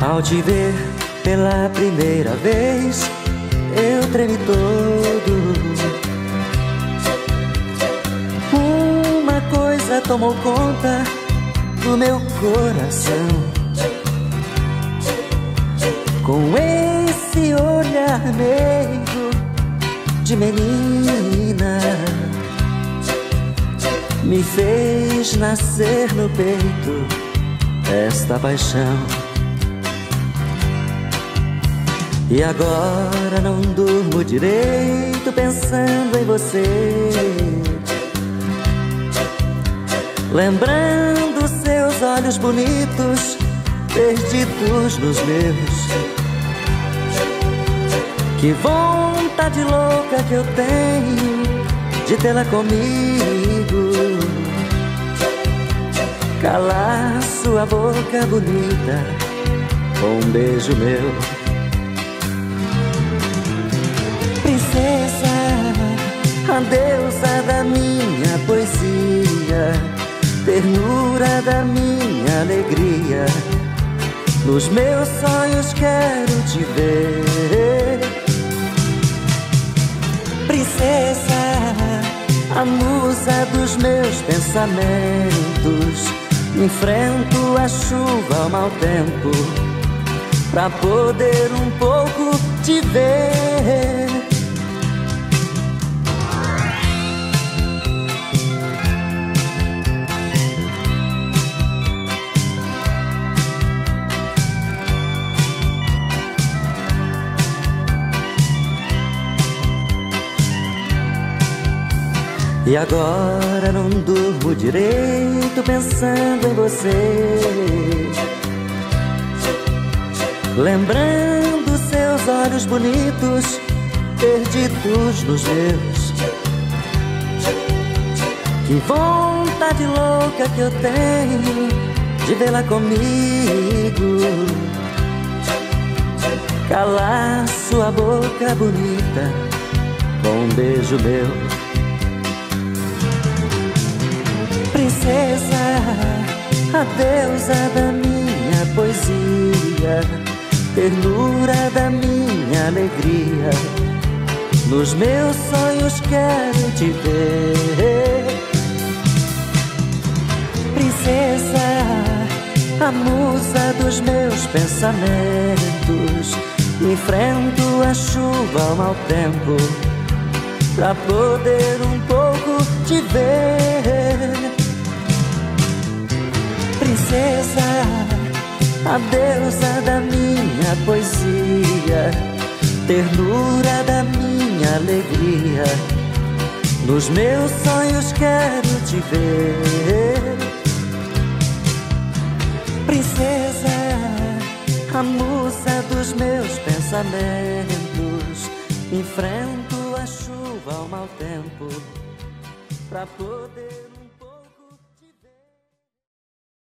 Ao te ver pela primeira vez, eu tremi todo. Uma coisa tomou conta do meu coração. Com esse olhar meio de menina, me fez nascer no peito esta paixão. E agora não durmo direito pensando em você. Lembrando seus olhos bonitos, perdidos nos meus. Que vontade louca que eu tenho de tê-la comigo. Calar sua boca bonita com um beijo meu. A deusa da minha poesia, ternura da minha alegria. Nos meus sonhos quero te ver, princesa, a musa dos meus pensamentos. Enfrento a chuva ao mau tempo, pra poder um pouco te ver. E agora não durmo direito pensando em você. Lembrando seus olhos bonitos, perdidos nos meus. Que vontade louca que eu tenho de vê-la comigo. Calar sua boca bonita com um beijo meu. A deusa da minha poesia, ternura da minha alegria. Nos meus sonhos quero te ver, princesa, a musa dos meus pensamentos. Enfrento a chuva ao mau tempo, pra poder um pouco te ver a deusa da minha poesia, ternura da minha alegria. Nos meus sonhos quero te ver, princesa, a musa dos meus pensamentos. Enfrento a chuva ao mau tempo pra poder